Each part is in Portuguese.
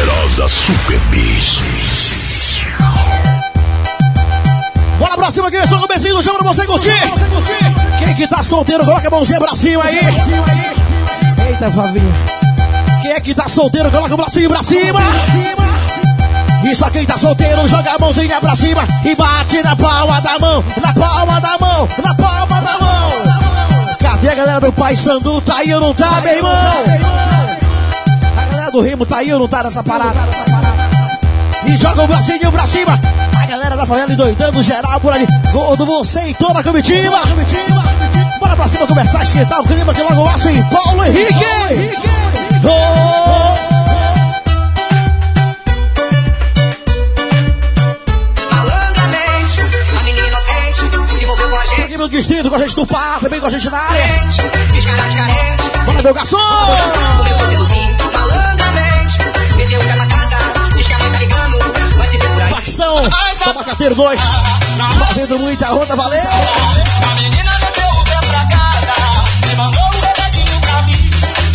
Poderosa Super Bis. Bora pra cima, que só o comecinho do jogo pra você curtir. Quem que tá solteiro, coloca a mãozinha pra cima aí. Eita, Flavinha. Quem é que tá solteiro, coloca o bracinho pra cima. E só quem tá solteiro, joga a mãozinha pra cima e bate na palma da mão, na palma da mão, na palma da mão. Cadê a galera do Pai Sandu? Tá aí ou não tá, meu irmão? Galera do Rimo tá aí ou não tá nessa parada? E joga o bracinho pra cima. A galera da favela endoidando geral por ali. Gordo, você e toda a comitiva. Bora pra cima começar a esquentar o clima que logo passa em Paulo Henrique. Oh! Malandramente, a menina inocente se envolveu com a gente. Aqui no distrito, com a gente do par, também com a gente na área. Descarado carente, Bora, meu garçom! começou a seduzir. Pé pra casa, diz que a mãe tá ligando, vai se ver por aí. Facção, Tabacateiro 2. Fazendo muita onda, valeu! A menina meteu o pé pra casa, me mandou um recadinho pra mim.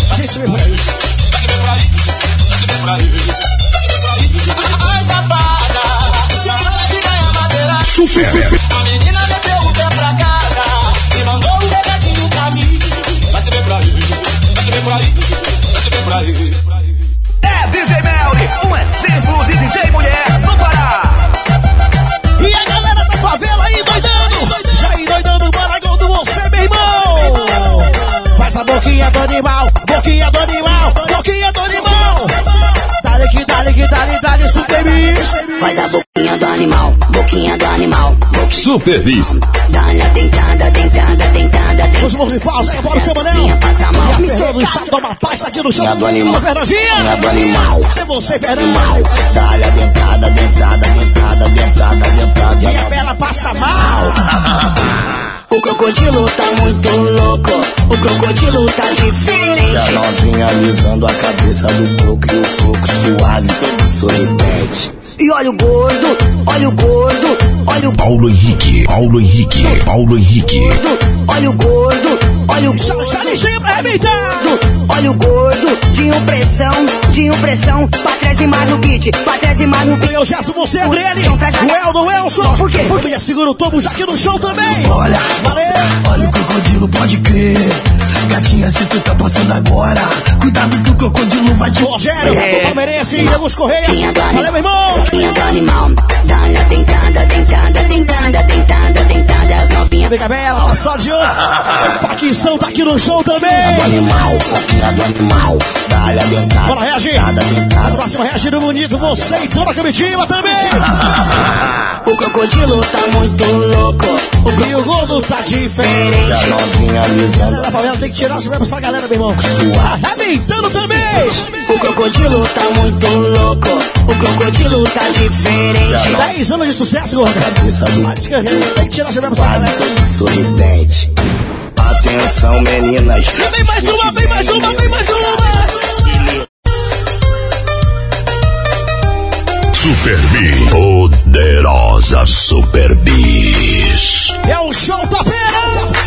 Vai se ver por aí, vai se ver por aí, vai se ver por aí. Super. A menina meteu o pé pra casa, me mandou um recadinho pra mim. Vai se ver por aí, vai se ver por aí, vai se ver por aí. É DJ Melly, um exemplo de DJ mulher no Pará. E a galera da favela aí doidando! Já aí doidando, Maragão do você, meu irmão! Faz a boquinha do animal, boquinha do animal, boquinha do animal! Dale que dale que dale, dale, super bicho! Faz a boquinha do animal, boquinha do animal, boquinha. Super Bis. Dá-lhe a dentada, dentada, dentada, Os mãos de pausa, aí, bora o seu manel! Minha passa a mão. E a Fernanda do estado do Amapá está aqui no chão. Minha do animal. Minha do animal. É você, Fernanda! Mal, dá-lhe a dentada, dentada, dentada, dentada, dentada. E a Bela passa mal! O crocodilo tá muito louco, o crocodilo tá E a diferente. novinha alisando a cabeça do coco e o coco suave, todo sorridente. E olha o gordo, olha o gordo, olha o Paulo Henrique. Paulo Henrique. Paulo Henrique. gordo, olha o gordo, olha o Já, já gordo. lixinho pra arrebentar! Olha o gordo, de impressão, de impressão, pra trás e mais no beat, pra trás e mais no beat. Eu Gerson, você, Adriele, Então traz a- o Eldo, o Elson. Por quê? Porque me segura o tomo já aqui no show também. Olha, Valeu. olha o crocodilo, pode crer. Gatinha, se tu tá passando agora, cuidado que o crocodilo vai te... Rogério, É. o Palmeirense e Correia. Do animal, Valeu, meu irmão. boquinha do animal, dá-lhe a dentada, dentada, dentada, dentada, dentada, as novinhas. Vem, Bela, tá só de olho. Paquinção tá aqui no show Do também. animal, boquinha do animal, dá-lhe a dentada. Bora, reagir. Próximo reagindo bonito, você e toda a comitiva também. O crocodilo tá muito louco, o o gordo tá diferente. a novinha alisando A favela tem que tirar as verbas pra galera, meu irmão. Arrebentando também. O crocodilo tá muito louco, o crocodilo tá diferente. 10 anos de sucesso, gordo. Cabeça do Tem que tirar as verbas pra quase galera. todo sorridente. Atenção, meninas. Vem mais uma, vem mais uma, vem mais uma. Super Bis. Poderosa Super Bis. É o show tapeira.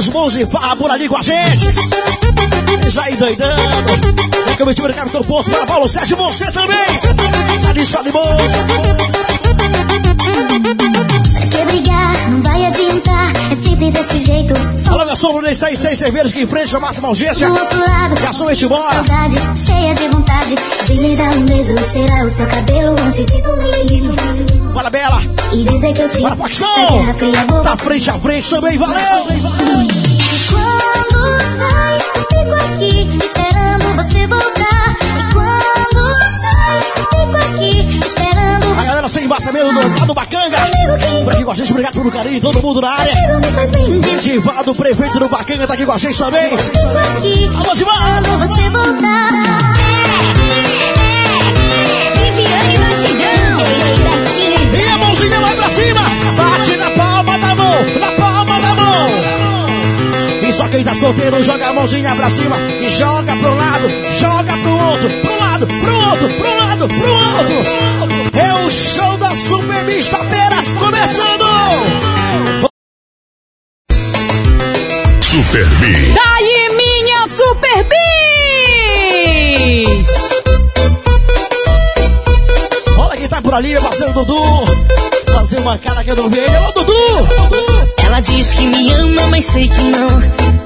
Olha os bons de farra por ali com a gente. Eles aí doidando. É que o time do Capitão Poço para Paulo Sérgio, você também. De só de boa. Pra que brigar? Não vai adiantar. É sempre desse jeito. Olha só, Bruno, seis, seis cervejas que enfrenta a máxima urgência. do outro lado. Garçom, este embora. Saudade, cheia de vontade de lhe dar um beijo, cheirar o seu cabelo antes de dormir. Bora, Bela. E dizer que eu te Bora, facção. A fria boa. Tá frente a frente também, valeu. Quando sai, fico aqui esperando você voltar. E quando sai, fico aqui esperando A você. galera sem embaçamento do lado do Bacanga. Por aqui com a gente, obrigado pelo carinho, todo mundo na área. Divaldo, prefeito do Bacanga, tá aqui com a gente também. Fico aqui Alô, Divaldo. quando você voltar. Mãozinha lá pra cima. Bate na palma da mão, na palma da mão. E só quem tá solteiro joga a mãozinha pra cima e joga pro lado, joga pro outro, pro lado, pro outro, pro lado, pro outro. É o show da Super Vista Pera começando. Super B. Daí minha Super Bis! Olha quem tá por ali, meu parceiro Dudu. Fazer uma cara que eu não vejo. Ô, Dudu! Ela diz que me ama, mas sei que não.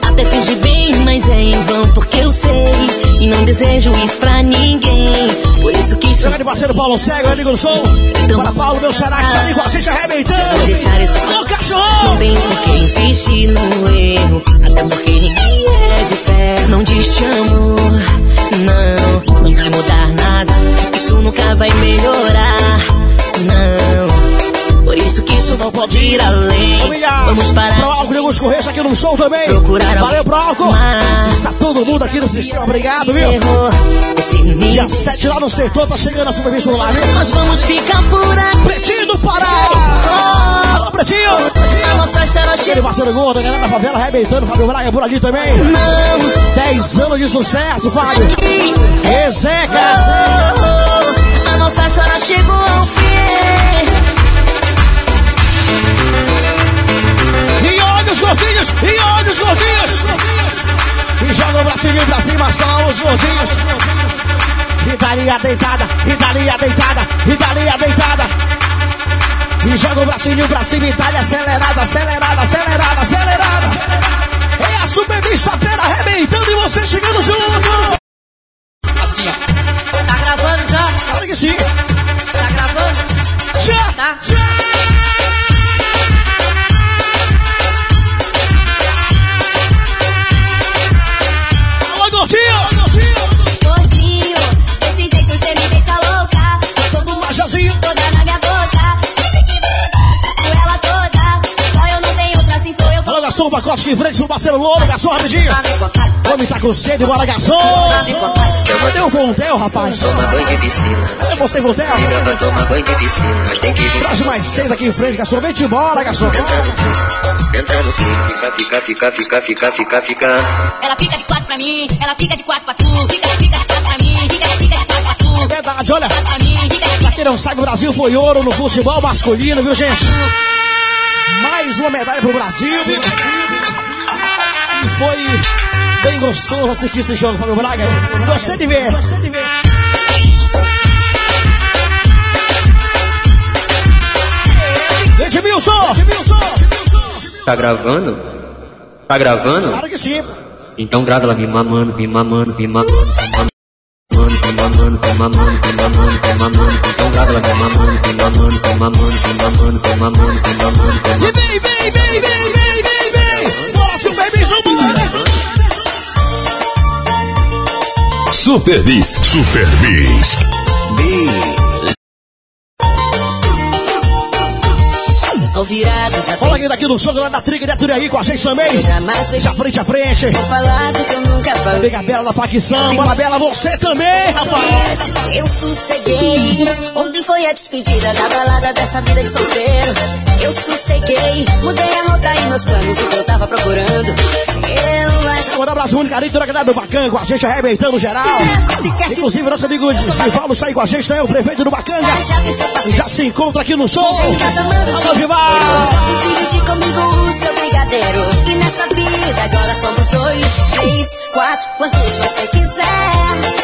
Até finge bem, mas é em vão, porque eu sei. E não desejo isso pra ninguém. Por isso que isso Meu grande parceiro Paulo Cego, amigo do show. Para Paulo, meu xará, está ali com a gente arrebentando. Vou deixar isso Ô, cachorro! Não tem por que insistir no erro. Até porque ninguém é de fé. Não diz te amo. Não, não vai mudar nada. Isso nunca vai melhorar. Não. Por isso que isso não pode ir além. Obrigado. Vamos parar. Pro álcool, Lemos Correia aqui no show também. Procurar Valeu pro álcool. mais. Está todo mundo aqui no sistema. Obrigado, viu? Errou. Dia nível. 7 lá no setor, tá chegando a superfície do lá, viu? Nós vamos ficar por aqui. Pretinho do Pará! Alô, Pretinho! A nossa história chegou. parceiro gordo, a galera da favela arrebentando, Fábio Braga por ali também. Não. 10 anos de sucesso, Fábio. Rezeca! A nossa história chegou ao fim. E olha os gordinhos! E olha os gordinhos! E joga o bracinho pra cima, só os gordinhos. E dali a deitada, e dali a deitada, e dali a deitada. E joga o bracinho pra cima e dali acelerada, acelerada, acelerada, acelerada. Garçom, pacote de frente pro parceiro Louro, garçom, rapidinho. O homem tá com sede, bora, garçom. Cadê o Vontel, rapaz? Toma banho de piscina, Cadê você, Vontel? vai tomar banho de piscina, mas tem que vir Traz mais seis aqui em frente, garçom. Vem te embora, garçom. no clipe, fica, fica, fica, fica, fica, fica. Ela fica de quatro pra mim, ela fica de quatro pra tu. Fica, fica de quatro pra mim, fica, fica de quatro pra tu. É verdade, olha. Pra mim, fica de Pra quatro quem não sabe, o Brasil foi ouro no futebol masculino, viu, gente? Mais uma medalha pro Brasil, foi bem gostoso assistir esse jogo, Fábio Braga. Gostei de ver. Gostei de ver. Edmilson! Edmilson! Tá gravando? Tá gravando? Claro que sim. Então grava lá, me mamando, me mamando, me mamando, me mamando. Me mamando, me mamando, me mamando, me mamando. Então grava lá, me mamando, me mamando, me mamando, me mamando, me mamando, me mamando, me E mamando. vem, vem, vem, vem, vem, vem, vem! Bora, Super Bicho, bora! Super Olha quem daqui no show lá da Triga de aí com a gente também. Já frente a frente. falado que eu nunca falei. Pega a Bela da facção, bora Bela, você também, rapaz. Eu sosseguei. Ontem foi a despedida da balada dessa vida de solteiro. Eu sosseguei. Mudei a rota e meus planos, o que eu tava procurando. Eu acho. Mandar um abraço único carinho, toda a galera do Bacanga com a gente arrebentando geral. Inclusive, nosso amigo Divaldo está aí com a gente também, o prefeito do Bacanga. já passeio. Já se encontra aqui no show. Alô, Divaldo. Divide comigo o seu brigadeiro. E nessa vida agora somos dois, três, quatro, quantos você quiser.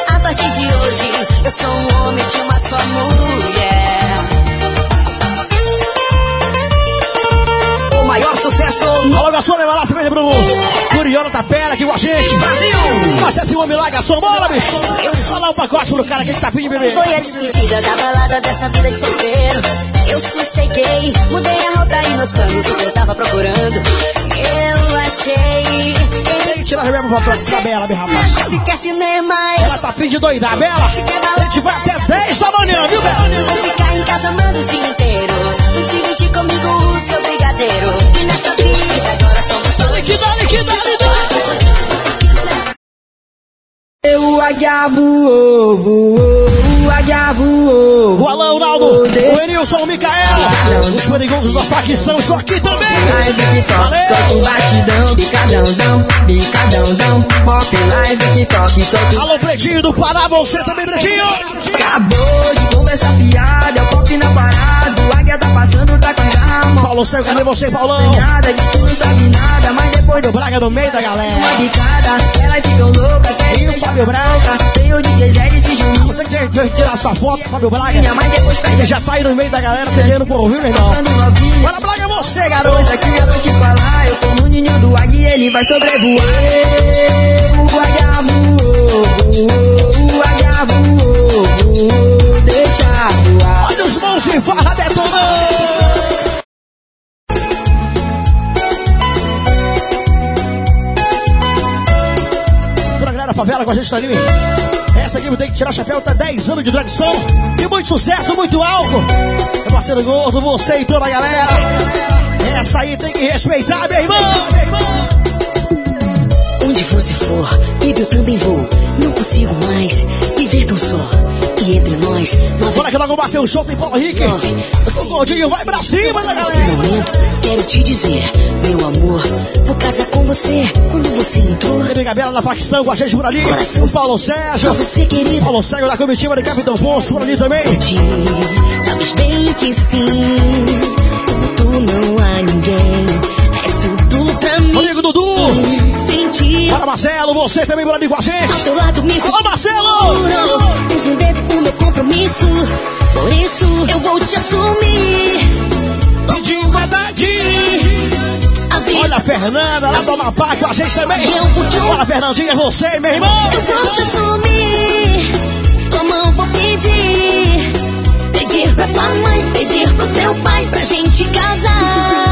A partir de hoje, eu sou um homem de uma só mulher. Sucesso Alô, garçom, leva lá, cerveja pro Curiona Tapera aqui com a gente. Brasil! Mas esse homem lá, garçom, bora, bicho. Fala um pacote pro cara que tá afim de beber. Foi a despedida da balada dessa vida de solteiro. Eu sosseguei, mudei a rota e meus planos, o que eu tava procurando. Eu achei. Que tirar a verba pra, pra Bela, meu rapaz. Se quer cinema, Ela tá afim de doidar, Bela. A gente vai até 10 da manhã, viu, Bela? vou ficar em casa amando o dia inteiro. Divide comigo o seu brigadeiro. E nessa vida agora somos dois. Liquidar, liquidar, liquidar. O águia voou, voou, o voou. O Alain, o Naldo, o Enilson, o Micael. Os perigosos da facção, isso aqui também. Live TikTok, Valeu! solta um batidão, bicadão, dão, bicadão, dão. Pop live TikTok, solta um Alô, Pretinho do Pará, você também, Pretinho. Acabou de conversar fiada, Paulo Céu, cadê você, Paulão? Nada, não sabe nada, mas depois do Braga no meio da galera. uma bicada, elas ficam loucas, querem E o Fábio Braga. Tem o DJ Zé e se juntar. Você que tem que tirar sua foto, Fábio Braga. Minha mãe depois pede Ele já tá aí no meio da galera perdendo por ouvir, meu irmão. Bora, Braga, você, garoto. Que eu vou te falar, eu tô no ninho do águia e ele vai sobrevoar. O águia voou, o águia voou, deixa voar. Olha os mãos de farra detonando. Toda a galera favela com a gente tá ali. Essa aqui tem que tirar chapéu, tá 10 anos de tradição. E muito sucesso, muito álcool. Meu parceiro gordo, você e toda a galera. Essa aí tem que respeitar, meu irmão. Meu irmão. Onde você for, eu também vou. Não consigo mais viver tão só. E entre nós, nós Bora que logo vai ser um show tem Paulo Henrique. O Gordinho vai pra cima da Nesse galera. momento, quero te dizer, meu amor, vou casar com você. Quando você entrou, Tem Gabriela na facção com a gente por ali. O Paulo Sérgio. você, querido, Paulo Sérgio da comitiva de Capitão Poço por ali também. te sabes bem que sim. Tu não há ninguém, Amigo Dudu. Para Marcelo, você também ali com a ao gente. teu lado me Alô, Marcelo! Desnudei o meu compromisso, por isso eu vou te assumir. De verdade. Olha a Fernanda lá do Amapá com a gente também. Bora, Fernandinha, você, meu irmão. Eu vou te assumir, mão vou pedir. Pedir pra tua mãe, pedir pro teu pai pra gente casar.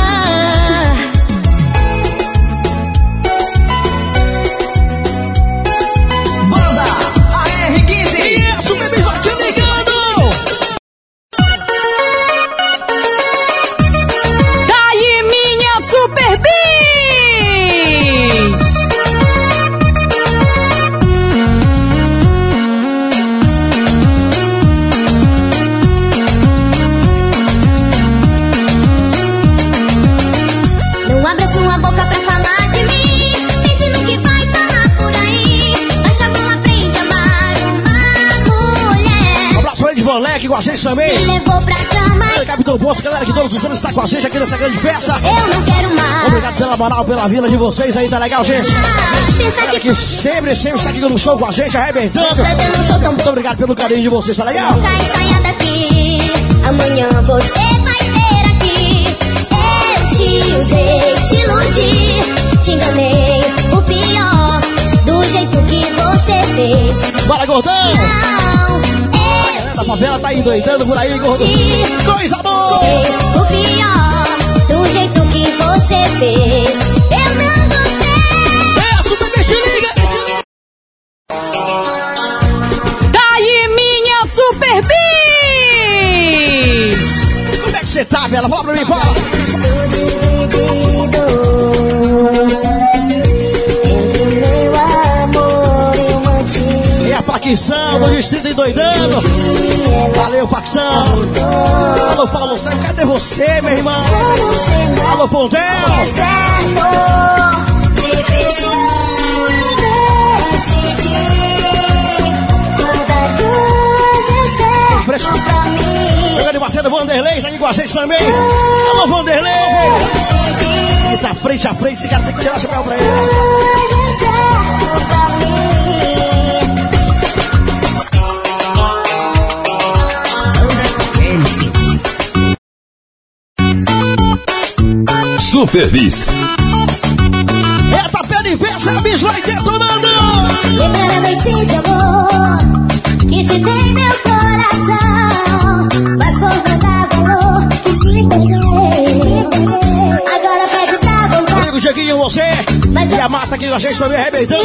Também. Me levou pra cama. Olha, Capitão Poço, galera que todos os anos está com a gente aqui nessa grande festa. Eu não quero mais. Obrigado pela moral, pela vila de vocês aí, tá legal, gente? Pensa Galera que que sempre, sempre está aqui no show com a gente, arrebentando. tão Muito obrigado pelo carinho de vocês, tá legal? Sai, saia daqui. Amanhã você vai ver aqui. Eu te usei, te iludi, te enganei. O pior, do jeito que você fez. Bora, gordão! Não, da favela tá endoidando por aí, gordo. boa! usei. O pior, do jeito que você fez. Eu não gostei. Isso, bebê, te liga! Daí minha Super Bis! Como é que você tá, Bela? Fala pra mim, fala! A facção do Distrito endoidando. Valeu, facção! Alô, Paulo Sérgio, cadê você, meu irmão? Alô, Fontel! Fresco. Meu grande parceiro Vanderlei está com a gente também. Alô, Vanderlei! Ele tá frente a frente, esse cara tem que tirar o chapéu pra ele. Bis. Eita, pé de inverso, a bicho vai detonando! Noite de amor que te dei meu coração, mas por não dar valor me perdeu. Agora faz o dar vontade, Amigo Dieguinho, você mas e a massa aqui com a gente também arrebentando.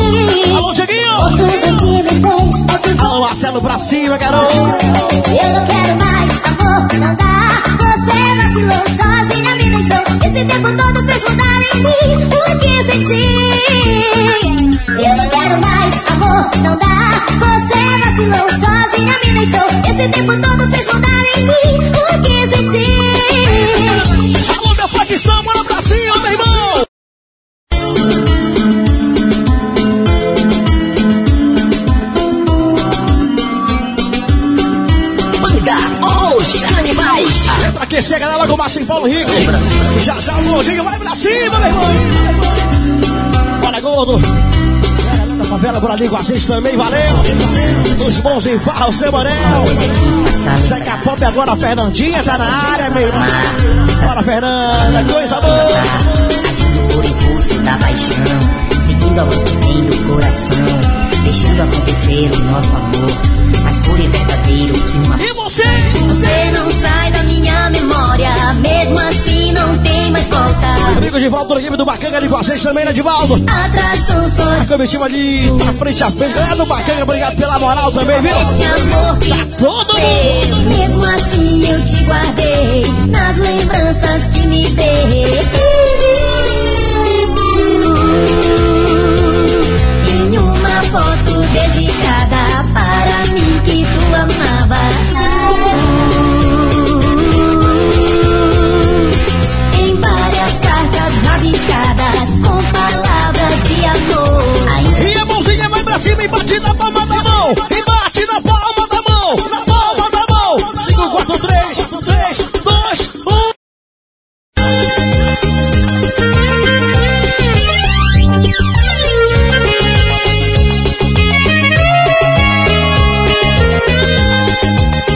Alô, Dieguinho! por tudo que me fez, Alô, Marcelo, pra cima, garoto! Eu não quero mais amor, não dá. Você vacilou sozinha, deixou. Esse tempo todo fez mudar em mim o que senti. Eu não quero mais amor, não dá. Você vacilou sozinha, me deixou. Esse tempo todo fez mudar em mim ali com a gente também, valeu. Os bons em farra, o seu Manel. Seca Pop agora, a Fernandinha tá na área, meu irmão. Bora, Fernanda, coisa boa. Agindo impulso da paixão, seguindo a que vem do coração, deixando acontecer o nosso amor, mais puro e verdadeiro que uma. E você? Você não sai da minha memória, mesmo assim não tem mais volta. Amigos de volta do equipe do Bacanga a gente também, né, Divaldo? Atração só A comitiva ali, tá frente a frente. Galera do Bacanga, obrigado pela moral também, viu? esse amor que Tá todo mundo. mesmo assim eu te guardei nas lembranças que me dei. Em uma foto dedicada para mim que tu amava. E bate na palma da mão. E bate na palma da mão. Na palma da mão. 5, 4, 3, 3, 2, 1.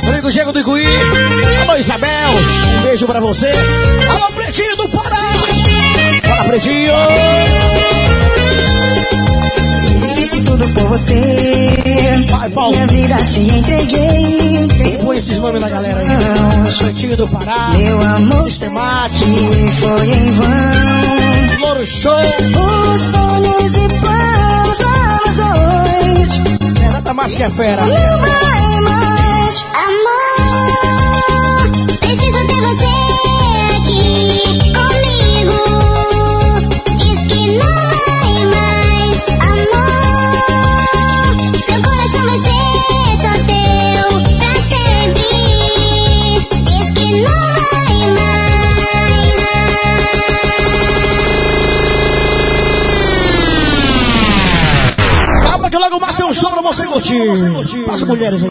Amigo Diego do Icuí. Alô, Isabel. Um beijo pra você. Alô, Pretinho do Pará. Fala, Pretinho. Tudo por você. Vai, Paulo. Minha vida te entreguei. Quem põe esses nomes na galera aí? Pretinho do Pará. Meu amor Sistemático. que foi em vão. Louro Show. Os sonhos e planos dos dois. Renata mais que é fera. Não vai mais. Você curtir. Para as mulheres aí.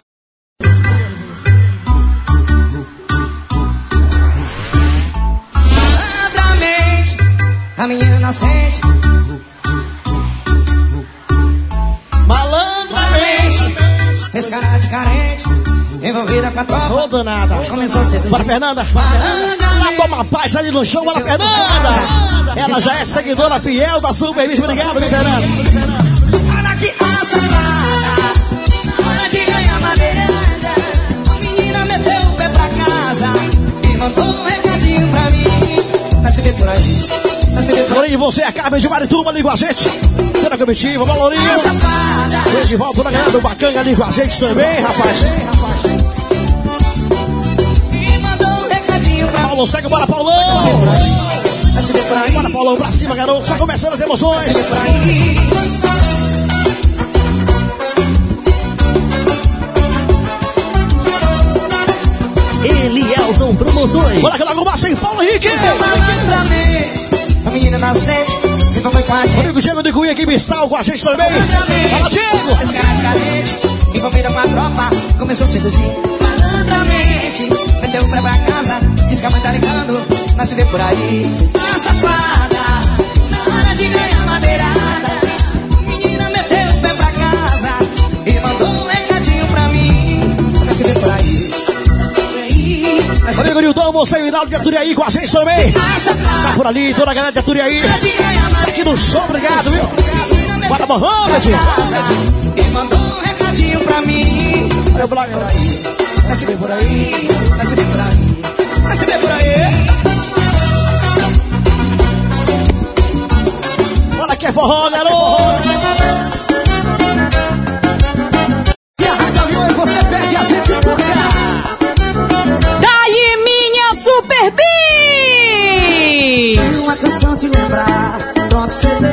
Malandramente, a menina inocente. Malandramente. Esse cara de carente, envolvida com a tropa. Ô, danada. Começou a ser Bora, Fernanda. Lá toma paz ali no show. Bora, Fernanda. Ela já é seguidora fiel da Super. Obrigado, Fernanda. Olha que a Porém, você, a Carmen de Marituba ali com a gente. Toda a comitiva, Valorinho. Safada, Vem de volta na galera do Bacanga ali com a gente também, rapaz. e mandou um recadinho pra mim. Paulo, segue, bora, Paulão. Bora, Paulão, pra cima, garoto. Só começando as emoções. Promoções. Bora que logo mais sem Paulo Henrique. A menina inocente, se foi com a gente. Amigo Diego de Cunha aqui, Missal com a gente também. Fala, Diego. Envolvida com a tropa, começou a seduzir malandramente. Vendeu pra casa, diz que a mãe tá ligando, nós se vê por aí. A safada, Nildão, você e o Hinaldo de Aturiaí com a gente também. por aí. Tá por ali, toda a galera de Aturiaí. Isso aqui no show, obrigado, viu? Bora, Mohamed. E mandou um recadinho pra mim. Olha o Blaga. Vai se ver por aí, vai se ver por aí, vai se ver por aí. Bora que é forró, garoto. E a Rádio Aviões você perde a gente por Super Bis! Uma canção te lembrar, top CD.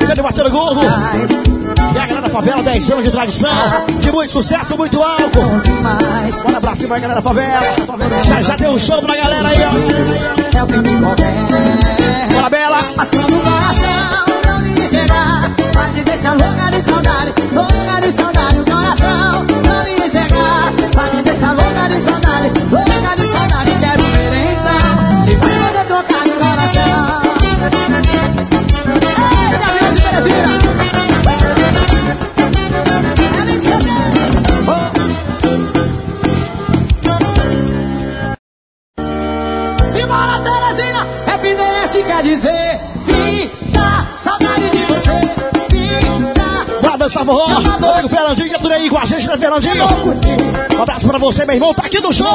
Grande parceiro gordo. E a galera da favela, 10 anos de tradição. De muito sucesso, muito álcool. Bora pra cima aí, galera da favela. Já, já deu um show pra galera aí, ó. É o que me convém. A Fernandinho? Um abraço pra você, meu irmão, tá aqui no show.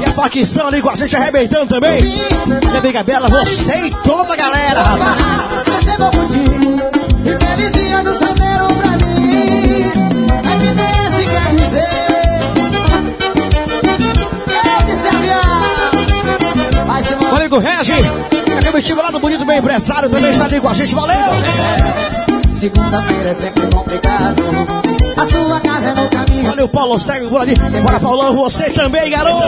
E a facção ali com a gente arrebentando também. Minha amiga Bela, você e toda a galera, rapaz. Se você for curtir E feliz ano solteiro pra mim Evidência quer Regi, aquele time lá do Bonito Bem Empresário também está ali com a gente, valeu! Segunda-feira é sempre complicado A sua casa é no caminho Olha o Paulo segue por ali. Bora, Paulão, você também, garoto!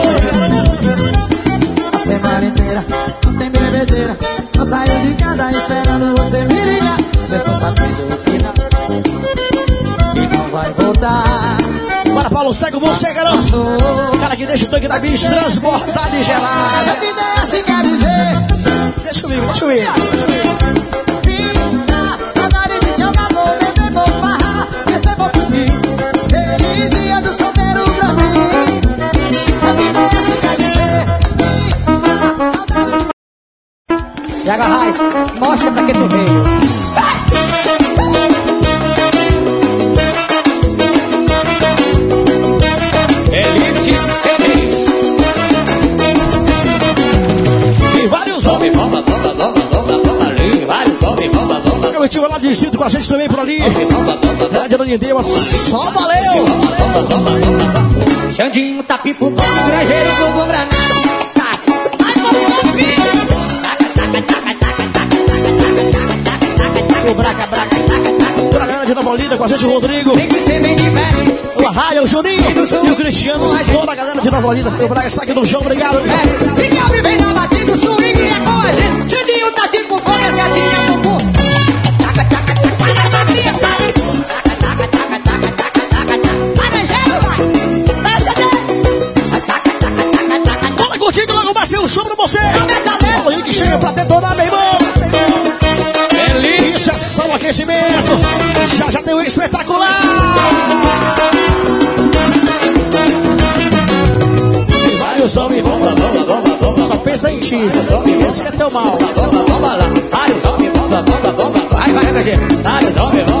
A semana inteira não tem bebedeira Eu saio de casa esperando você me ligar Mas tô sabendo que não E não vai voltar Bora, Paulo, segue você, garoto! Cara que deixa o tanque da bicha transportado e gelado. Quer dizer Deixa comigo, deixa comigo. Arraes, mostra pra quem tu veio Elite CDs. E vários homens. Bomba, bomba, bomba, bomba, bomba, ali. Vários homens, bomba, bomba, estive lá no distrito com a gente também por ali. Rádio Ananindeua, só valeu! Xandinho tá pipo bom, granjeiro bom granado Por a galera de Nova Olinda com a gente, o Rodrigo. Tem que ser bem diferente O Arraia, o Juninho e o Cristiano. Toda a galera de Nova Olinda. O Braga está aqui no chão, obrigado. É, Fica vivendo na batida, o swing é com a gente Xandinho tá tipo fogo, as gatinhas no cu Bora curtindo logo mais o som pra você. Aí que chega pra detonar, meu irmão. É só um aquecimento. Já já um espetacular. E vários homens, bomba, bomba, bomba, bomba. Só pensa em ti. Esse é teu mal. Bomba, bomba lá. Vários homens, bomba, bomba, bomba. Vai, vai, vai, Vários homens, bomba,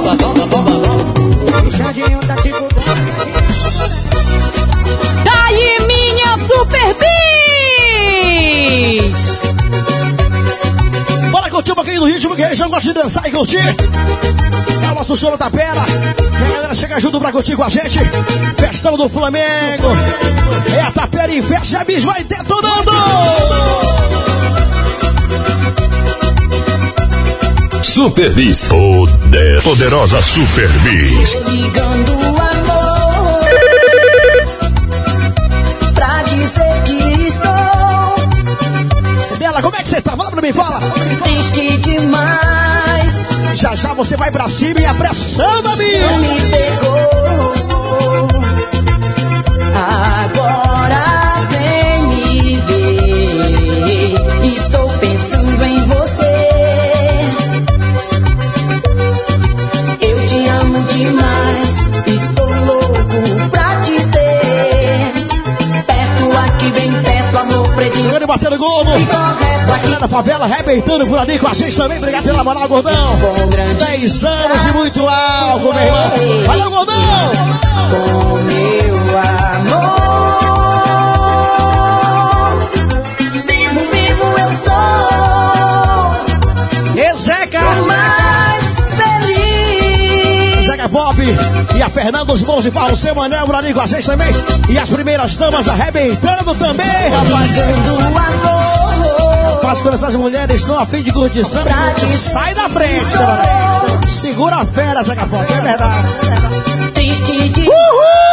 bomba, bomba, curtir um pouquinho do ritmo que a região gosta de dançar e curtir. É o nosso show da Pera. E a galera chega junto pra curtir com a gente. Festão do Flamengo. É a Tapera em festa, a Bis vai detonando. Super Bis. Poder. Poderosa Super Bis. Ligando o amor Pra dizer que estou Bela, como é que você tá? Fala pra mim, fala. Triste demais. Já já você vai pra cima e a pressão da me pegou. Agora vem me ver. Estou pensando em você. Eu te amo demais. Estou louco pra te ter. Perto aqui, bem perto, amor predinho Grande Marcelo Globo. Galera da favela arrebentando por ali com a gente também. Obrigado pela moral, gordão. Bom grande 10 anos e muito álcool, meu irmão. Valeu, gordão. com meu amor. Vivo, vivo eu sou E Zeca. mais feliz. Zeca Pop e a Fernanda os bons de Farro, seu Manel por ali com a gente também. E as primeiras damas arrebentando também, rapaz. Fazendo amor. Mas quando essas mulheres estão a fim de curtição, sai da frente. Segura a fera, Pop, é verdade. Triste de Uhul!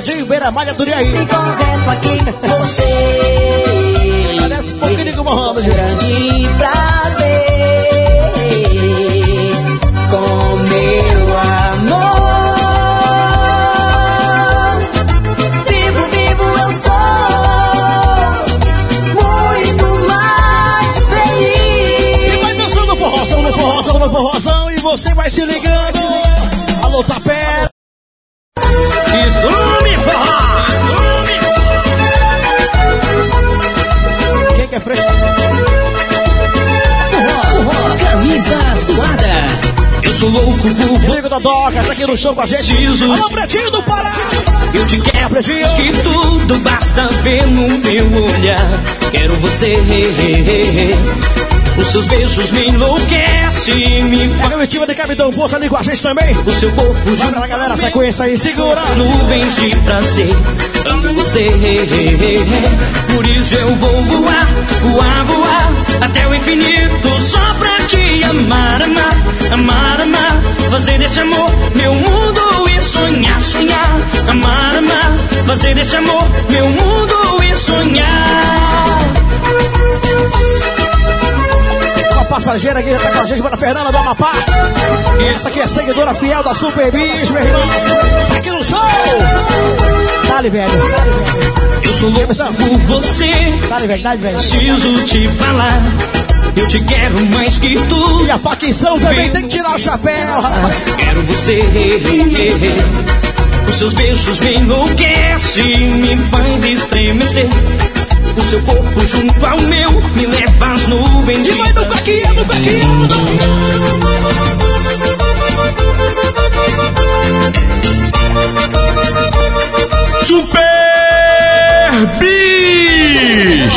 Fernandinho, Beira Malha, Turiaí. E correto aqui, você. Parece um pouquinho com o Mohamed. Grande prazer com meu amor. Vivo, vivo eu sou. Muito mais feliz. E vai dançando forrozão no forrozão no forrozão. E você vai se ligando. Alô, tapete. Sou louco por você. Amigo da Doca, tá aqui no show com a gente. Preciso Alô, Pretinho do Pará. Eu te quero, Pretinho. que tudo basta ver no meu olhar. Quero você. Os seus beijos me enlouquecem, me A comitiva de Capitão Poço ali com a gente também. O seu corpo Vai junto pra galera, sequência aí, segura. às nuvens de prazer. Amo você. Por isso eu vou voar, voar, voar até o infinito só pra te amar, amar, amar, amar. Fazer desse amor meu mundo e sonhar, sonhar. Amar, amar. Fazer desse amor meu mundo e sonhar. Uma passageira que já tá com a gente, Bora Fernanda do Amapá. Essa aqui é seguidora fiel da Super Bis, meu irmão. Aqui no show. Dale, velho. Eu sou louco por você. Dale, velho, dale, velho. Preciso te falar. Eu te quero mais que tudo. E a facção também tem que tirar o chapéu, rapaz. Quero você. Os seus beijos me enlouquecem, me faz estremecer. O seu corpo junto ao meu me leva às nuvens E vai no caquinho, no caquinho. Super Bis!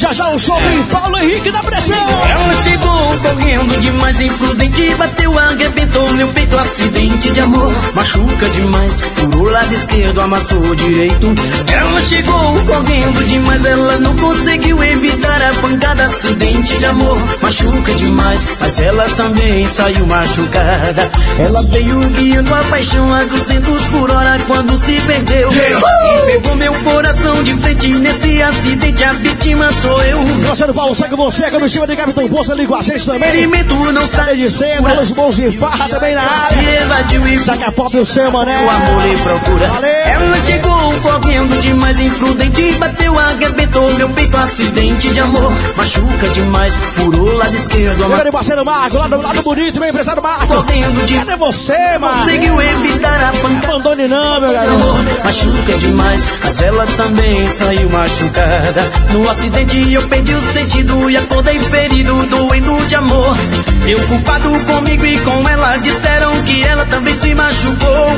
Já já o show tem Paulo Henrique. Ela chegou correndo demais, imprudente, bateu, arrebentou meu peito, acidente de amor, machuca demais, furou lado esquerdo, amassou direito. Ela chegou correndo demais, ela não conseguiu evitar a pancada, acidente de amor, machuca demais, mas ela também saiu machucada. Ela veio guiando a paixão a 200 por hora quando se perdeu. E pegou meu coração de frente nesse acidente, a vítima sou eu. Marcelo Paulo, segue você, com o time de Capitão Poço ali com a gente também. Experimento não Sai de cena, os bons e farra também na área. Saca pop o seu, mané. o amor lhe procura. Valeu. Ela chegou correndo demais, imprudente, bateu, arrebentou meu peito, acidente de amor, machuca demais, furou lado esquerdo, Meu grande parceiro Marco, lá do lado bonito, meu empresário Marco. correndo de Cadê você, mano? conseguiu evitar a pancada. Abandone não, meu Amor, garoto. machuca demais, mas ela também saiu machucada. No acidente eu perdi o sentido e acordei ferido, doendo de amor. Preocupado comigo e com ela, disseram que ela também se machucou.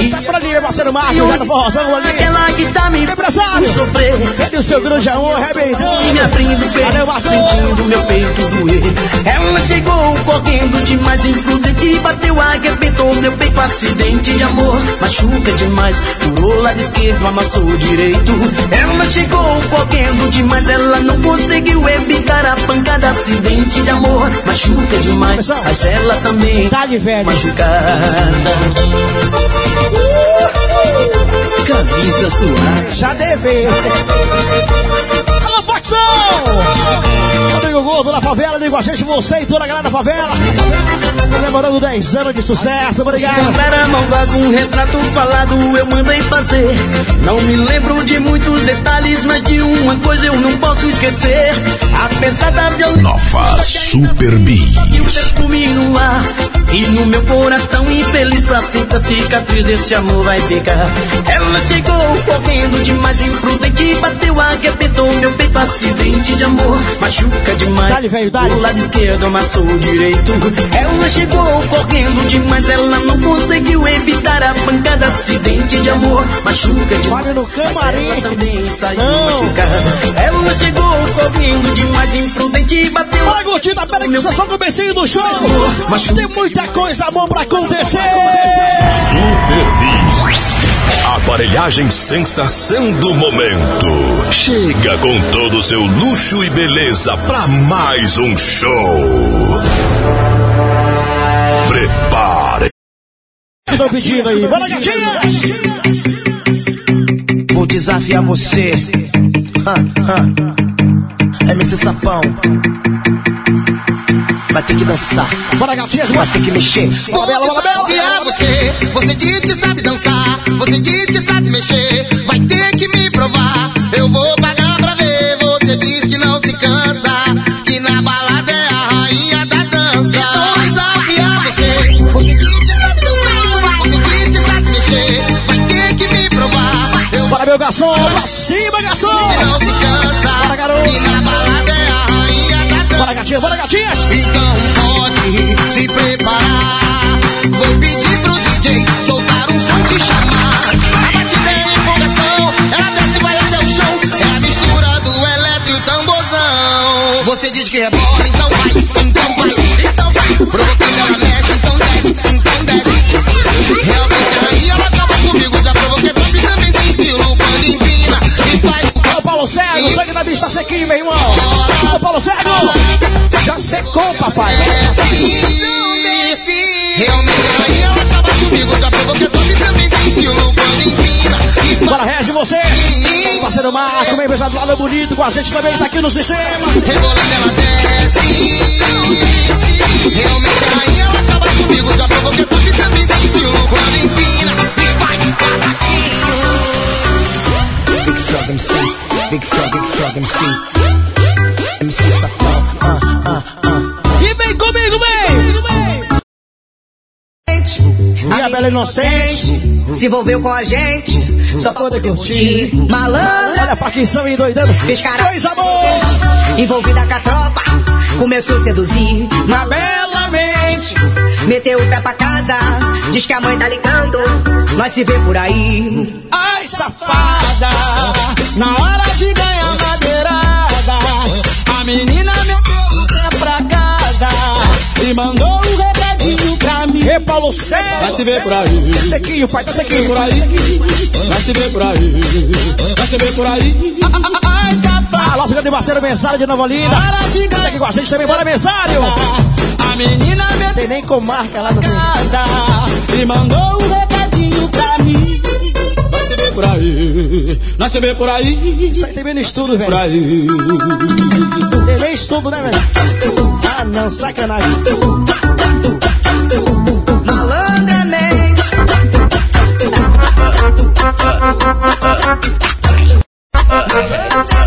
E Tá por ali, meu parceiro Marco, já no forrozão ali. aquela que tá me Empresário. sofrer. Ele o seu grande amor, E me abrindo o peito, sentindo meu peito doer. Ela chegou correndo demais, imprudente, bateu, arrebentou meu peito, acidente de amor, machuca demais, furou lado esquerdo, amassou direito. Ela chegou correndo demais, ela não conseguiu evitar a pancada, acidente de amor, machuca demais, Pessoal. mas ela também Dá-lhe, velho. machucada. camisa suada. Já deve. Alô, facção! Amigo Gordo da favela, amigo a gente, você e toda a galera da favela. Comemorando 10 anos de sucesso, obrigado. Para mão com um retrato falado eu mandei fazer. Não me lembro de muitos detalhes, mas de uma coisa eu não posso esquecer. Apesar da violência. Nova Super Bis. E E no meu coração infeliz pra sempre a cicatriz desse amor vai ficar Ela chegou correndo demais imprudente Bateu, arrebentou meu peito Acidente de amor, machuca demais Dale, velho, dale. Do lado esquerdo amassou o direito Ela chegou correndo demais Ela não conseguiu evitar a pancada Acidente de amor, machuca demais Olha no camarim. Mas ela também saiu Não. machucada Ela chegou correndo demais imprudente Bateu, Bora curtindo, pera que você só no comecinho do show. Tem muita coisa boa pra acontecer. Super. Aparelhagem sensação do momento. Chega com todo o seu luxo e beleza pra mais um show. Prepare. Estão pedindo aí. Bora, gatinhas! Vou desafiar você. Ha, ha. MC Sapão vai ter que dançar. Bora, gatinhas, vai ter que mexer. Bora, bela, bora, bela. Você, você diz que sabe dançar, você diz que sabe mexer, vai ter que me provar. Eu vou pagar pra ver, você diz que não se cansa, que na balada é a rainha da dança. Então vou desafiar você, você diz que sabe dançar, você diz que sabe mexer, vai ter que me provar. Eu Bora, meu garçom, pra cima, garçom! Não se cansa, Bora, garoto! Na balada Bora, gatinha, bora, gatinhas. Então pode se preparar. A gente também, tá aqui no sistema. Rebolando ela desce. Inocente. Se envolveu com a gente, só Poder pode curtir. Malandra, Olha a Paquinção e doidando. fez cara. Dois amor. Envolvida com a tropa, começou a seduzir. Na bela mente. Meteu o pé pra casa, diz que a mãe tá ligando. Nós se vê por aí. Ai, safada. Na hora de ganhar madeirada. A menina meteu o pé pra casa. E mandou mim.Ê, Paulo Cego. Vai se ver por aí. Tá sequinho, pai, tá sequinho. Por aí. Vai se ver por aí. Vai se ver por aí. Ai, safada. A nossa grande parceiro Mensário de Nova Olinda. Segue com a gente também, bora Mensário. A menina me Tem nem comarca lá no casa e mandou um recadinho pra mim. Vai se ver por aí. Vai se ver por aí. Isso aí tem no estudo, Por velho. aí. Tem bem estudo, né, velho? Ah, não, sacanagem.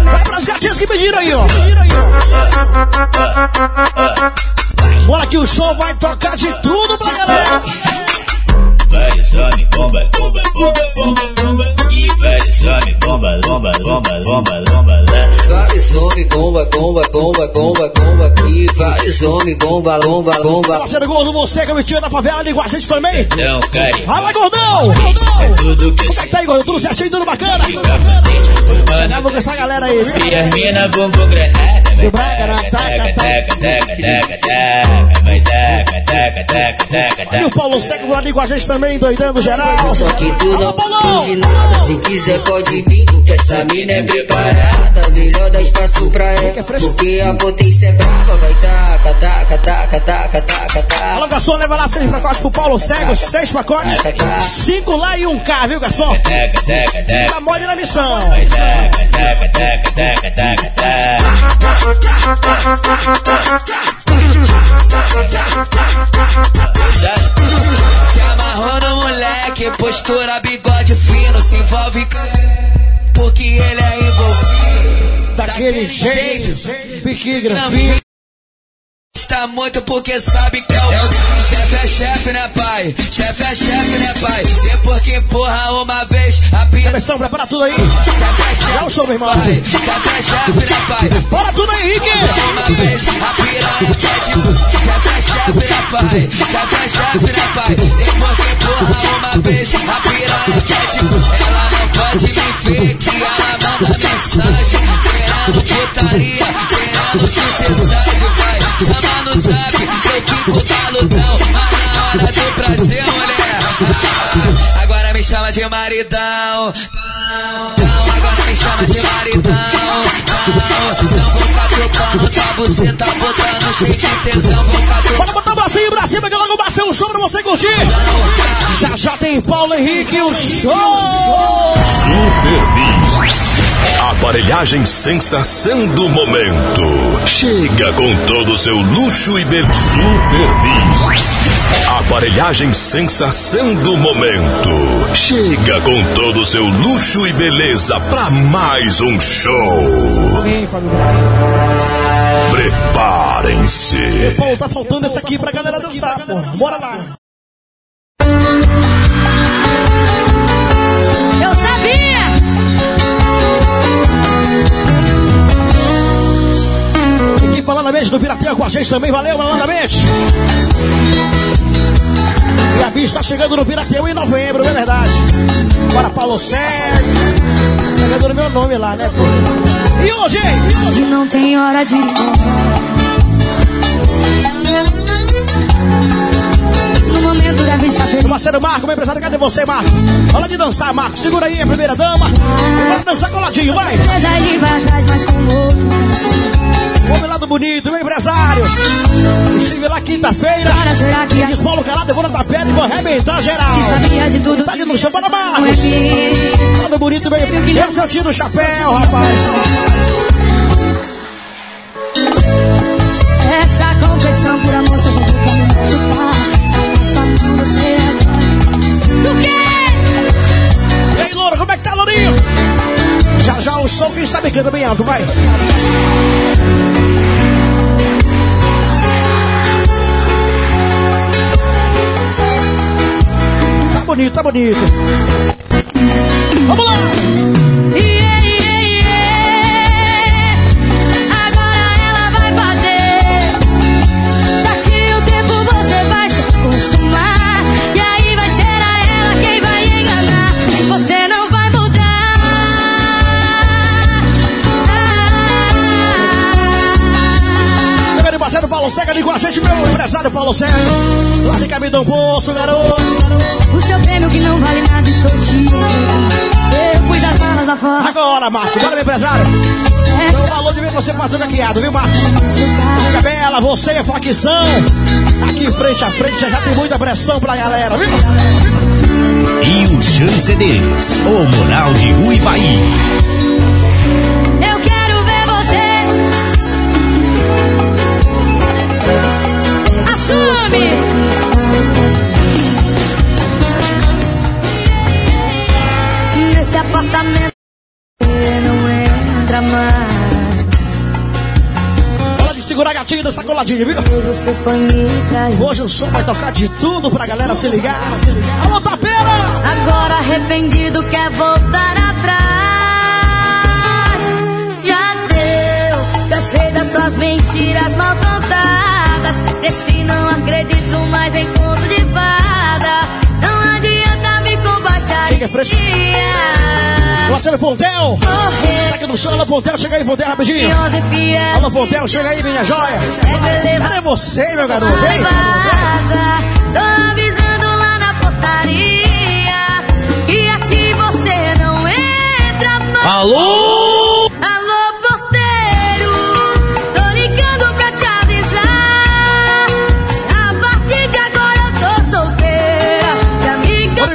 Vai pras gatinhas que pediram aí, ó. Bora que o show vai tocar de tudo pra galera. Vai, some, bomba, bomba, bomba, bomba, bomba. E some, bomba, bomba, bomba, bomba, bomba, lá. Vários homens, bomba, bomba, bomba, bomba, bomba aqui. Vários homens, bomba, bomba, bomba. Parceiro Gordo, você que é o tio da favela, liga com a gente também. Então, cara, Fala, Gordão! é tudo que Como é que tá aí, Gordão? Tudo certinho, tudo bacana? Chegava com essa galera aí, viu? E as mina bumbum granada. Vai taca, taca, taca, taca, taca, taca. Vai taca, taca, taca, taca, E o taca. Paulo Seco por ali com a gente também, doidando geral. Só que tu Alô, não Paulão! entende nada. Se quiser, pode vir. Que essa mina é preparada. Melhor dar espaço pra ela. Porque a potência é brava. Vai taca, taca, taca, taca, taca, taca. Alô, garçom, leva lá seis pacotes pro Paulo Cego, seis pacotes. Cinco lá e um cá, viu, garçom? Tá mole na missão. Vai taca, taca, taca, taca, taca, taca. Se amarrou moleque, postura, bigode fino, se envolve porque ele é envolvido. Daquele jeito, pique Não grafite. Está muito porque sabe que é o chefe é chefe, né, pai? Chefe é chefe, né, pai? Depois que empurra uma vez, a pira. Cabeção, prepara tudo aí. Chefe é chefe, Dá o show, meu irmão. Chefe é chefe, né, pai? Bora tudo aí, Rick! Uma vez, a piranha pede. Chefe é chefe, né, pai? Chefe é chefe, né, pai? Depois que empurra uma vez, a piranha pede. Ela não pode me ver que ela manda mensagem. Querendo putaria, querendo sucessagem, pai. Chama no zap, fico taludão. Na hora do prazer, mulher. agora me chama de maridão. Não, não, agora me chama de maridão. Não, não vou catucando tua buceta, botando cheio de tesão. Vou catucando. Bora botar o bracinho pra cima que logo vai ser um show pra você curtir. Já já tem Paulo Henrique, o show! Super Bis. Aparelhagem sensação do momento. Chega com todo o seu luxo e beleza. Super Bis. Aparelhagem sensação do momento. Chega com todo o seu luxo e beleza pra mais um show. Preparem-se. Pô, tá faltando esse aqui pra galera dançar, porra. Bora lá. Beijo do Piratinha com a gente também, valeu, malandamente. E a bicha tá chegando no Piratinha em novembro, não é verdade? Bora, Paulo Sérgio. Tá vendo o meu nome lá, né, pô? E hoje? Hoje não tem hora de No momento deve estar feliz. Meu parceiro Marco, meu empresário, cadê você, Marco? Hora de dançar, Marco. Segura aí, a primeira dama. Bora dançar coladinho, vai. Certeza ele vai atrás, mas com outro Homem lado bonito, meu empresário. Estive lá quinta-feira. Cara, será que Diz Paulo Calado, eu vou na pedra e vou arrebentar geral. Se sabia de tudo, Tá aqui no é Marcos. mim. Lado bonito, meu. Esse eu tiro o chapéu, rapaz. O som que está brincando bem alto, vai. Tá bonito, tá bonito. A gente, meu empresário Paulo Cega. Lá de Cabidão Poço, garoto. O seu prêmio que não vale nada estou te. Eu pus as malas lá fora. Agora, Marco, bora, meu empresário. Então, o valor de ver você passando maquiado, viu, Marcos? Fica bela, você é facção. Aqui frente a frente já, já tem muita pressão pra galera, viu? E o Chan CDs, o Moral de Uibaí. Eu apartamento não entra mais. Hora de segurar a gatinha dessa coladinha, viu? Hoje o som vai tocar de tudo pra galera se ligar. Alô, tapeira! Agora arrependido quer voltar atrás. Já deu, cansei das suas mentiras mal contadas. Desse não acredito mais em conto de fada. É fresco? Marcelo Fontel! Aqui no chão, Alô Fontel, chega aí, Fontel, rapidinho. Alô Fontel, chega aí, minha joia. Cadê você, meu garoto? Vaza, tô avisando lá na portaria. E aqui você não entra mais. Alô,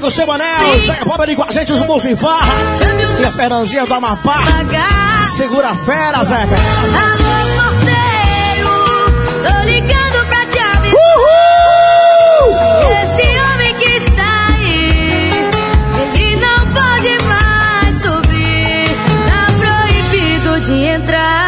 amigo seu Manel, Zé Pobre ali com a gente, os moços em farra. E a Fernandinha do Amapá. Segura a fera, Zé. Alô, porteiro, tô ligando pra te avisar. Esse homem que está aí, ele não pode mais subir. Tá proibido de entrar.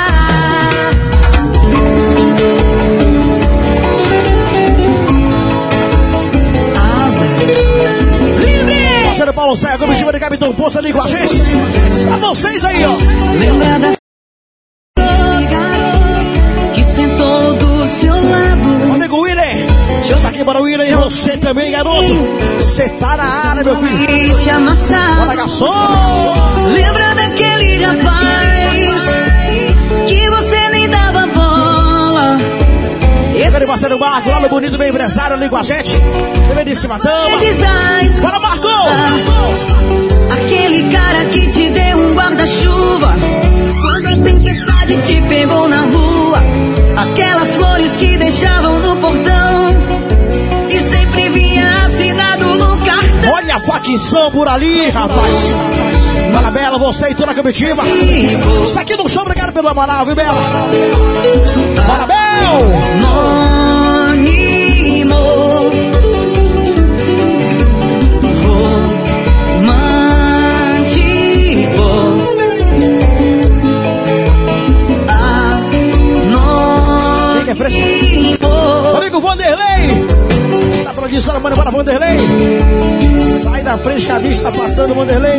Capitão Poço ali com a gente. Pra vocês aí, ó. Lembra da que sentou do seu lado. Amigo William, Deus aqui para o William e você também, garoto. Você tá na área, meu filho. Bora, garçom. Lembra daquele rapaz que você nem dava bola? Meu parceiro Marco, lá no Bonito Bem Empresário ali com a gente. Primeiríssima dama. Bora, Marco! Aquele cara que te deu um guarda-chuva quando a tempestade te pegou na rua. Aquelas flores que deixavam no portão e sempre vinha assinado no cartão. Olha a facção por ali, rapaz. Fala, Bela, você e toda a comitiva. Isso aqui no show, obrigado pelo Amaral, viu, Bela? Bora, Bel! Vanderlei! Está onde está, mano, para Vanderlei? Sai da frente que a bicha está passando, Vanderlei.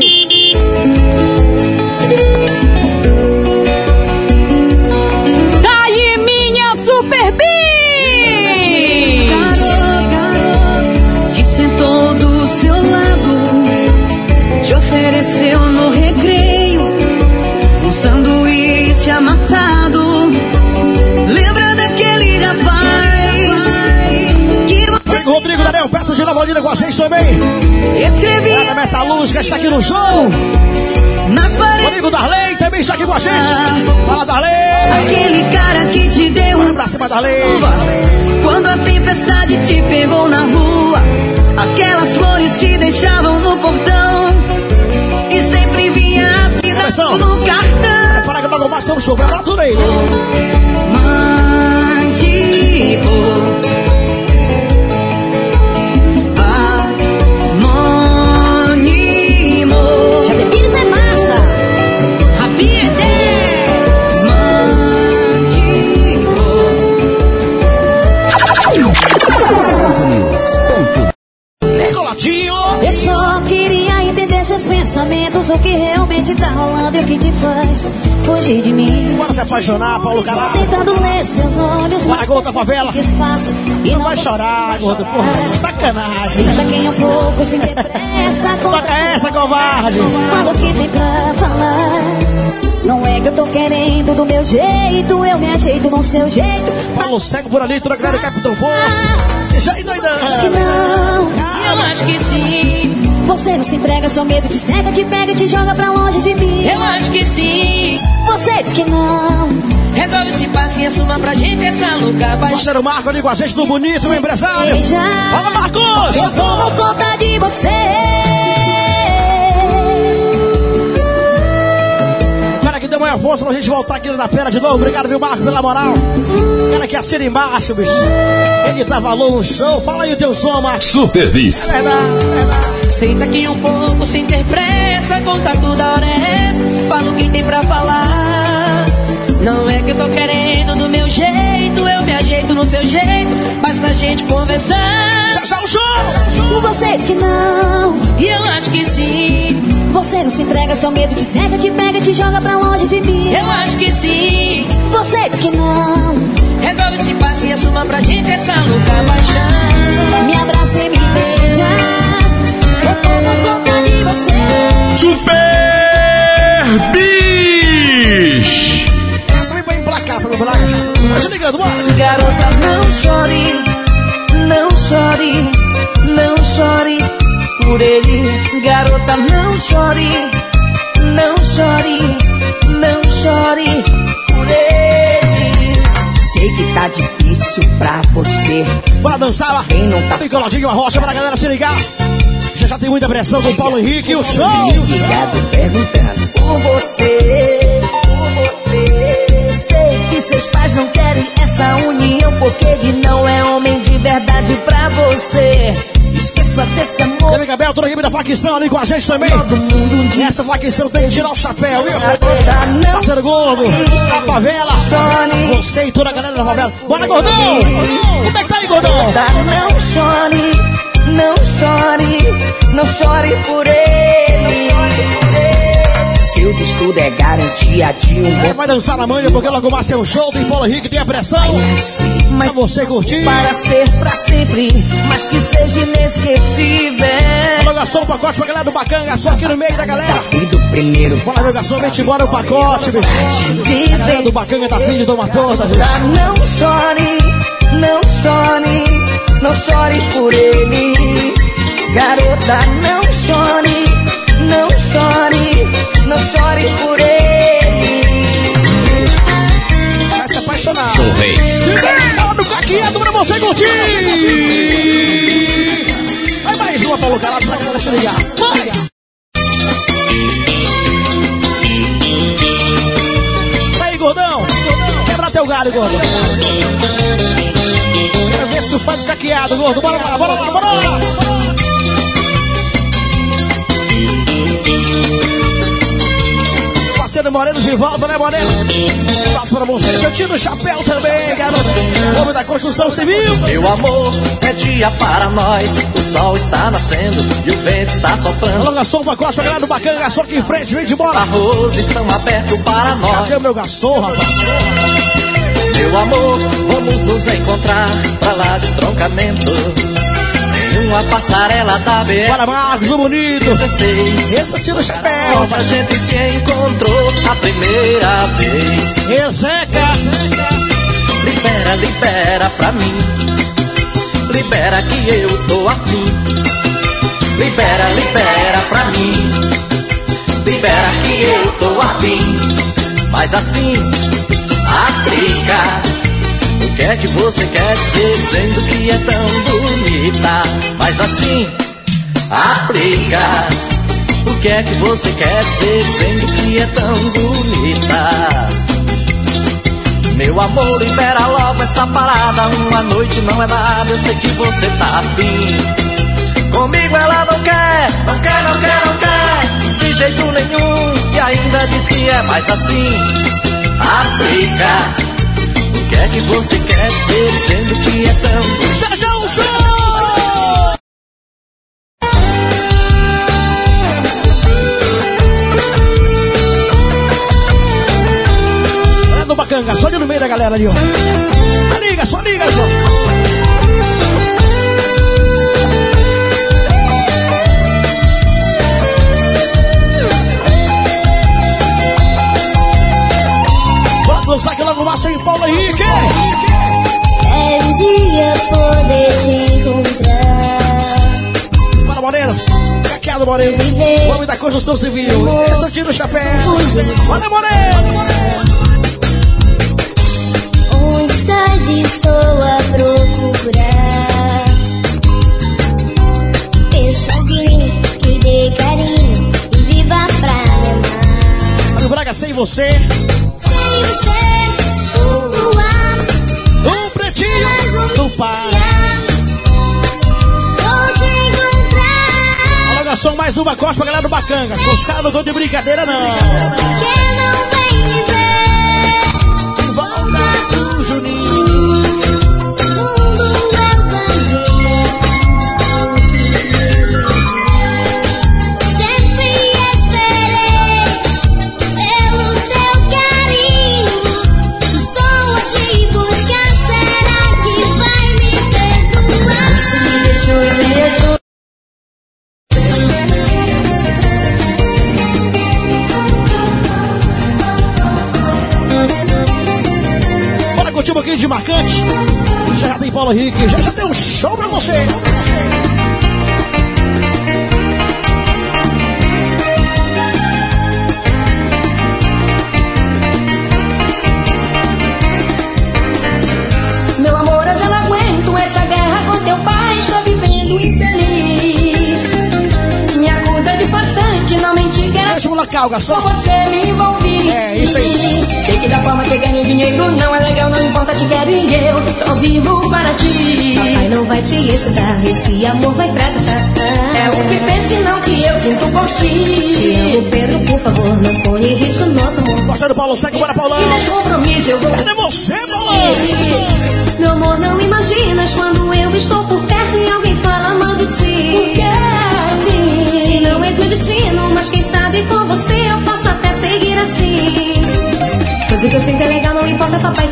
Tá aí minha Super B! que sentou do seu lado, te ofereceu A gente também. escrevia Ela Metalúrgica está aqui no show. nas O amigo Darley também está aqui com a gente. Fala, Darley. Aquele cara que te deu Bora pra cima, Darley. Quando a tempestade te pegou na rua, aquelas flores que deixavam no portão e sempre vinha Atenção. assinado no cartão. Para que mais tem um show. Preparatura aí. Mágico. Apaixonar, Paulo Calado. tentando ler seus olhos, Bora, mas gol da favela. Desfaço e Não vai chorar, gordo. Porra, sacanagem. Senta aqui pouco, sem ter pressa. Toca essa, covarde. Fala o que tem pra falar. Não é que eu tô querendo do meu jeito, eu me ajeito no seu jeito. Paulo cego por ali, galera do Capitão Poço. Deixa aí, Acho que doidão. não. Eu acho que sim. Você não se entrega, seu medo te cega, te pega e te joga pra longe de mim. Eu acho que sim. Você diz que não. Resolve esse passe e assuma pra gente essa louca paixão. Parceiro Marco ali com a gente do Bonito, o empresário. Beija. Fala, Marcos. Eu tomo conta de você. Cara que deu uma força pra gente voltar aqui na pera de novo. Obrigado, viu, Marco, pela moral. Cara que assina embaixo, bicho. Ele tá valor no show. Fala aí o teu som, Marcos. Super Bis. É verdade, é verdade. Senta aqui um pouco sem ter pressa, conta tudo a hora é essa. Fala o que tem pra falar. Não é que eu tô querendo do meu jeito, eu me ajeito no seu jeito. Basta a gente conversar. Já já o show. Você diz que não. E eu acho que sim. Você não se entrega, seu medo te cega, te pega e te joga pra longe de mim. Eu acho que sim. Você diz que não. Resolve esse passe e assuma pra gente essa louca paixão. Me abraça e me beija. Eu tomo conta de você. Super Bis. Essa vem pra emplacar, meu Braga. Vai se ligando, bora. Garota, não chore, não chore, não chore por ele. Garota, não chore, não chore, não chore por ele. Sei que tá difícil pra você. Bora dançar lá. Quem não tá Bem coladinho a rocha pra galera se ligar. Já já tem muita pressão com o Paulo Henrique e o show. ligado perguntando por você. Sei que seus pais não querem essa união porque ele não é homem de verdade pra você. Esqueça desse amor. amiga Bel, toda a equipe da facção ali com a gente também. Todo mundo um dia Essa facção tem que tirar o chapéu, viu? Não Parceiro Gordo, a favela. chore. Você e toda a galera da favela. Bora, Gordão! Como é que tá aí, Gordão? Garota, não chore, não chore, não chore por ele. Seus estudos é garantia de um É, vai dançar na manhã porque logo mais tem um show. Tem Paulo Henrique, tem a pressão. Mas Pra você curtir. para ser pra sempre, mas que seja inesquecível. Alô, garçom, um pacote pra galera do Bacanga, só aqui no meio da galera. E do primeiro Bora, meu garçom, mete embora o pacote, bicho. A galera do Bacanga tá fim de tomar todas, bicho. Garota, não chore, não chore, não chore por ele. Garota, não chore, não chore, não chore por ele. Vai se apaixonar. Show Reis. Bora no caqueado pra você curtir. Vai mais uma, Paulo Calado, pra galera se ligar. Vai. Aí, gordão. Quebra teu galho, gordo. Quero ver se tu faz caqueado, gordo. Bora lá, bora lá, bora Parceiro Moreno de volta, né, Moreno? Um abraço pra você. Seu tio do chapéu também, garoto. Homem da construção civil. Meu amor, é dia para nós. O sol está nascendo e o vento está soprando. Alô, garçom, pacote, galera do Bacana, garçom aqui em frente, vem de bola. Arroz estão abertos para nós. Cadê o meu garçom, rapaz? Meu amor, vamos nos encontrar pra lá de troncamento. Uma passarela da BR. Bora, Marcos, o bonito. 16. Esse tira o chapéu. A gente se encontrou a primeira vez. Reseca. Libera, libera pra mim. Libera que eu tô afim. Libera, libera pra mim. Libera que eu tô afim. Mas assim, aplica. O que é que você quer dizer dizendo que é tão bonita? Mas assim, aplica. O que é que você quer dizer dizendo que é tão bonita? Meu amor, libera logo essa parada. Uma noite não é nada, eu sei que você tá afim. Comigo ela não quer, não quer, não quer, não quer. De jeito nenhum, e ainda diz que é mais assim. Aplica. O que é que você quer dizer dizendo que é tão? Já já um show! Olha no bacanga, só ali no meio da galera ali, ó. Só liga, só liga, só. Aqui lá no mar sem Paulo Henrique. Espero um dia poder te encontrar. Bora, Moreno. Caqueado, Moreno. O homem da construção civil. Esse eu tiro o chapéu. Bora, Moreno. Onde estás? Estou a procurar. Esse alguém que dê carinho e viva pra amar. Braga sem você. Mais uma costa pra galera do Bacanga. São os caras não estão de brincadeira, não. Quem não vem me ver? Volta do Juninho. Paulo Henrique. Já já tem um show pra você. Meu amor, eu já não aguento essa guerra com teu pai. Estou vivendo infeliz. Me acusa de bastante, não menti que era Deixa o local, garçom. com você me envolvi. É, isso aí. Sei que da forma que ganho dinheiro não é legal, não te quero e eu só vivo para ti. Papai não vai te estudar, esse amor vai fracassar. É o que pense, não que eu sinto por Te ti. amo, Pedro, por favor, não ponha em risco nosso amor. Parceiro Paulo, segue, bora, Paulão. E das compromisso eu vou Cadê você, Paulão? Meu amor, não imaginas quando eu estou por perto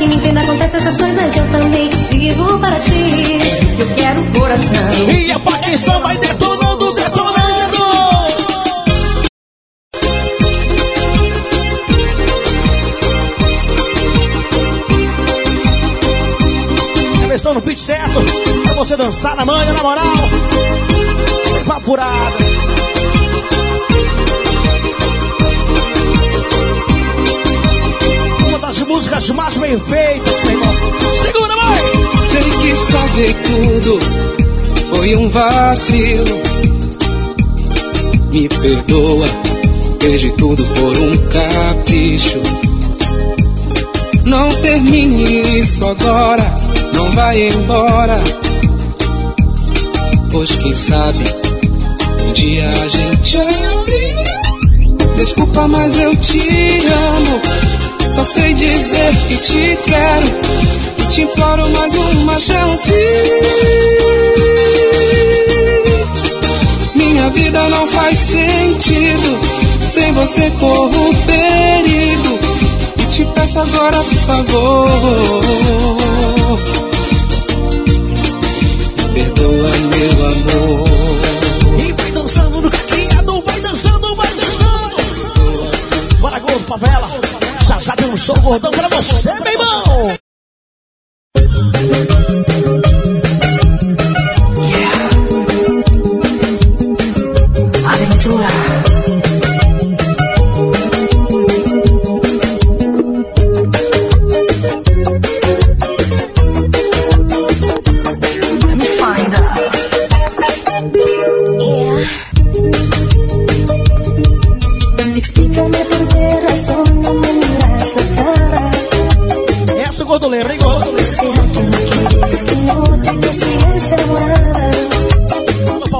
que me entenda, acontece essas coisas, eu também vivo para ti. eu quero coração. E a facção vai detonando, detonando. Cabeção no pitch certo. Pra você dançar na manhã, na moral. Sem papo. Músicas mais bem feitas, meu irmão. Segura, mãe! Sei que estraguei tudo, foi um vacilo. Me perdoa, perdi tudo por um capricho. Não termine isso agora, não vai embora. Pois quem sabe, um dia a gente abre. Desculpa, mas eu te amo. Só sei dizer que te quero. E te imploro mais uma chance. Minha vida não faz sentido. Sem você corro perigo. E te peço agora, por favor. Perdoa, meu amor. E vai dançando no caqueado, vai dançando, vai dançando. Bora, Gordo, favela. Já já tem um show gordão pra você, meu irmão.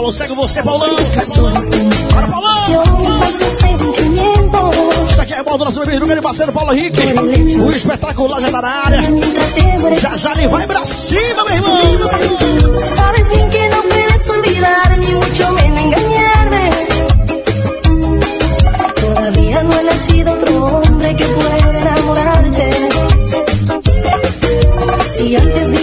Falou cego, você, Paulão. Falsos sentimientos. Isso aqui é Baldo Brasil, meu meu parceiro Paulo Henrique. O espetacular já tá na área. Já já ele vai pra cima, meu irmão. Sabes bien que no puedes olvidar ni mucho menos engañarme. Todavía no ha nacido otro hombre que pueda enamorarte. Si antes de